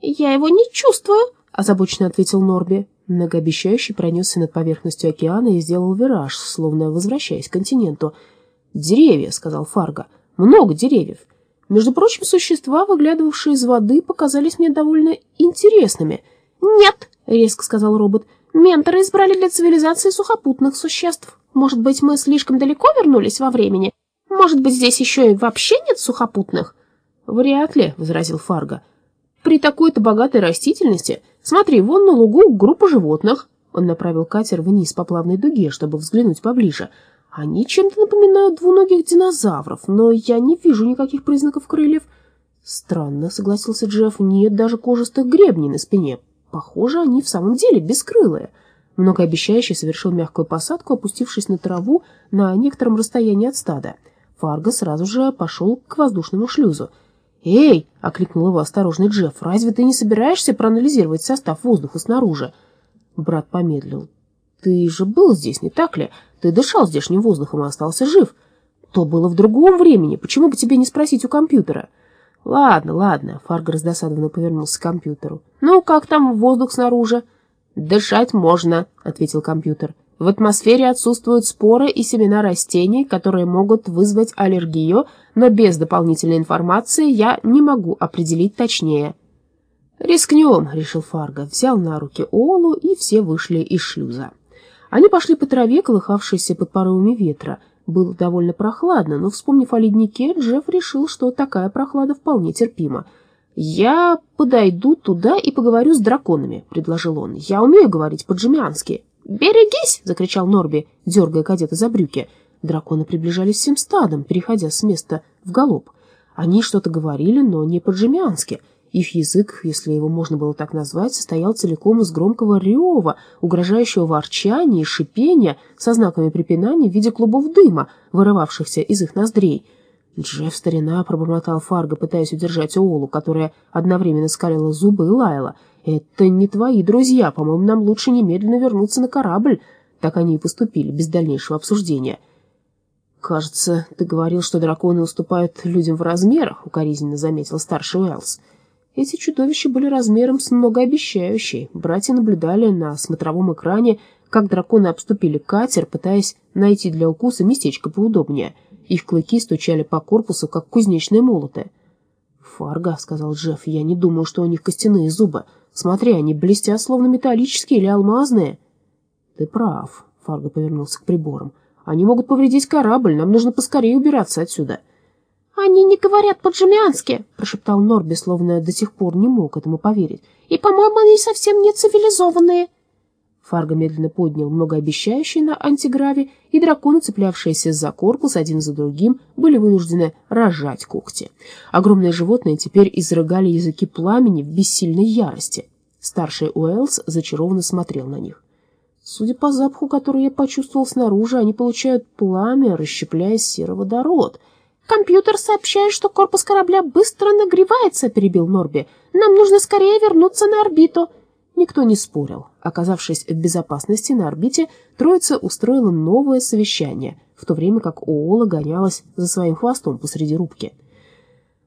«Я его не чувствую», — озабоченно ответил Норби. Многообещающий пронесся над поверхностью океана и сделал вираж, словно возвращаясь к континенту. «Деревья», — сказал Фарго. «Много деревьев. Между прочим, существа, выглядывавшие из воды, показались мне довольно интересными». «Нет», — резко сказал робот, — «менторы избрали для цивилизации сухопутных существ. Может быть, мы слишком далеко вернулись во времени? Может быть, здесь еще и вообще нет сухопутных?» «Вряд ли», — возразил Фарго. «При такой-то богатой растительности Смотри, вон на лугу группа животных. Он направил катер вниз по плавной дуге, чтобы взглянуть поближе. Они чем-то напоминают двуногих динозавров, но я не вижу никаких признаков крыльев. Странно, согласился Джефф, нет даже кожистых гребней на спине. Похоже, они в самом деле бескрылые. Многообещающий совершил мягкую посадку, опустившись на траву на некотором расстоянии от стада. Фарго сразу же пошел к воздушному шлюзу. «Эй!» — окликнул его осторожный Джефф. «Разве ты не собираешься проанализировать состав воздуха снаружи?» Брат помедлил. «Ты же был здесь, не так ли? Ты дышал здешним воздухом и остался жив. То было в другом времени. Почему бы тебе не спросить у компьютера?» «Ладно, ладно», — Фарго раздосадованно повернулся к компьютеру. «Ну, как там воздух снаружи?» «Дышать можно», — ответил компьютер. В атмосфере отсутствуют споры и семена растений, которые могут вызвать аллергию, но без дополнительной информации я не могу определить точнее. «Рискнем», — решил Фарго, взял на руки Олу, и все вышли из шлюза. Они пошли по траве, колыхавшейся под порывами ветра. Было довольно прохладно, но, вспомнив о леднике, Джефф решил, что такая прохлада вполне терпима. «Я подойду туда и поговорю с драконами», — предложил он. «Я умею говорить по-джемиански». «Берегись!» — закричал Норби, дергая кадета за брюки. Драконы приближались всем стадом, переходя с места в галоп. Они что-то говорили, но не по-джемиански. Их язык, если его можно было так назвать, состоял целиком из громкого рева, угрожающего ворчания и шипения со знаками препинания в виде клубов дыма, вырывавшихся из их ноздрей. Джефф старина пробормотал Фарго, пытаясь удержать Оолу, которая одновременно скалила зубы и лаяла. «Это не твои друзья. По-моему, нам лучше немедленно вернуться на корабль». Так они и поступили, без дальнейшего обсуждения. «Кажется, ты говорил, что драконы уступают людям в размерах», — укоризненно заметил старший Уэллс. Эти чудовища были размером с многообещающей. Братья наблюдали на смотровом экране, как драконы обступили катер, пытаясь найти для укуса местечко поудобнее — их клыки стучали по корпусу, как кузнечные молоты. «Фарго», — сказал Джефф, — «я не думаю, что у них костяные зубы. Смотри, они блестят, словно металлические или алмазные». «Ты прав», — Фарго повернулся к приборам. «Они могут повредить корабль, нам нужно поскорее убираться отсюда». «Они не говорят по-джемиански», — прошептал Норби, словно до сих пор не мог этому поверить. «И, по-моему, они совсем не цивилизованные». Фарго медленно поднял многообещающий на антиграве, и драконы, цеплявшиеся за корпус один за другим, были вынуждены рожать когти. Огромные животные теперь изрыгали языки пламени в бессильной ярости. Старший Уэллс зачарованно смотрел на них. Судя по запаху, который я почувствовал снаружи, они получают пламя, расщепляя сероводород. «Компьютер сообщает, что корпус корабля быстро нагревается», — перебил Норби. «Нам нужно скорее вернуться на орбиту». Никто не спорил. Оказавшись в безопасности на орбите, троица устроила новое совещание, в то время как Оола гонялась за своим хвостом посреди рубки.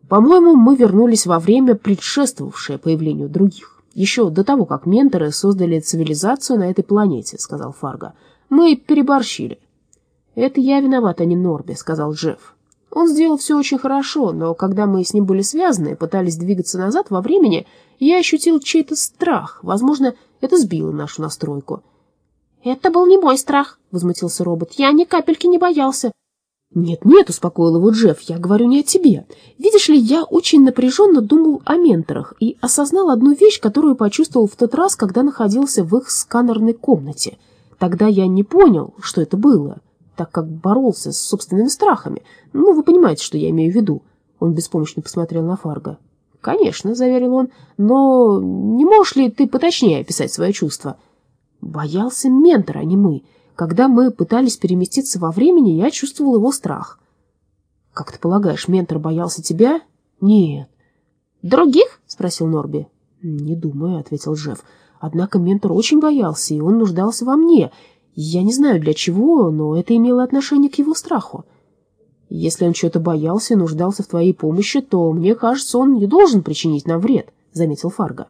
«По-моему, мы вернулись во время, предшествовавшее появлению других. Еще до того, как менторы создали цивилизацию на этой планете», — сказал Фарго. «Мы переборщили». «Это я виноват, а не Норби», — сказал Джефф. Он сделал все очень хорошо, но когда мы с ним были связаны, пытались двигаться назад во времени, я ощутил чей-то страх. Возможно, это сбило нашу настройку. «Это был не мой страх», — возмутился робот. «Я ни капельки не боялся». «Нет-нет», — успокоил его Джефф, — «я говорю не о тебе. Видишь ли, я очень напряженно думал о менторах и осознал одну вещь, которую почувствовал в тот раз, когда находился в их сканерной комнате. Тогда я не понял, что это было» так как боролся с собственными страхами. Ну, вы понимаете, что я имею в виду. Он беспомощно посмотрел на Фарго. «Конечно», — заверил он, — «но не можешь ли ты поточнее описать свои чувства?» «Боялся ментор, а не мы. Когда мы пытались переместиться во времени, я чувствовал его страх». «Как ты полагаешь, ментор боялся тебя?» «Нет». «Других?» — спросил Норби. «Не думаю», — ответил Джефф. «Однако ментор очень боялся, и он нуждался во мне, я не знаю для чего, но это имело отношение к его страху. Если он чего-то боялся и нуждался в твоей помощи, то, мне кажется, он не должен причинить нам вред, — заметил Фарго.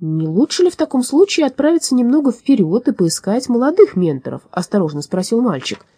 «Не лучше ли в таком случае отправиться немного вперед и поискать молодых менторов?» — осторожно спросил мальчик. —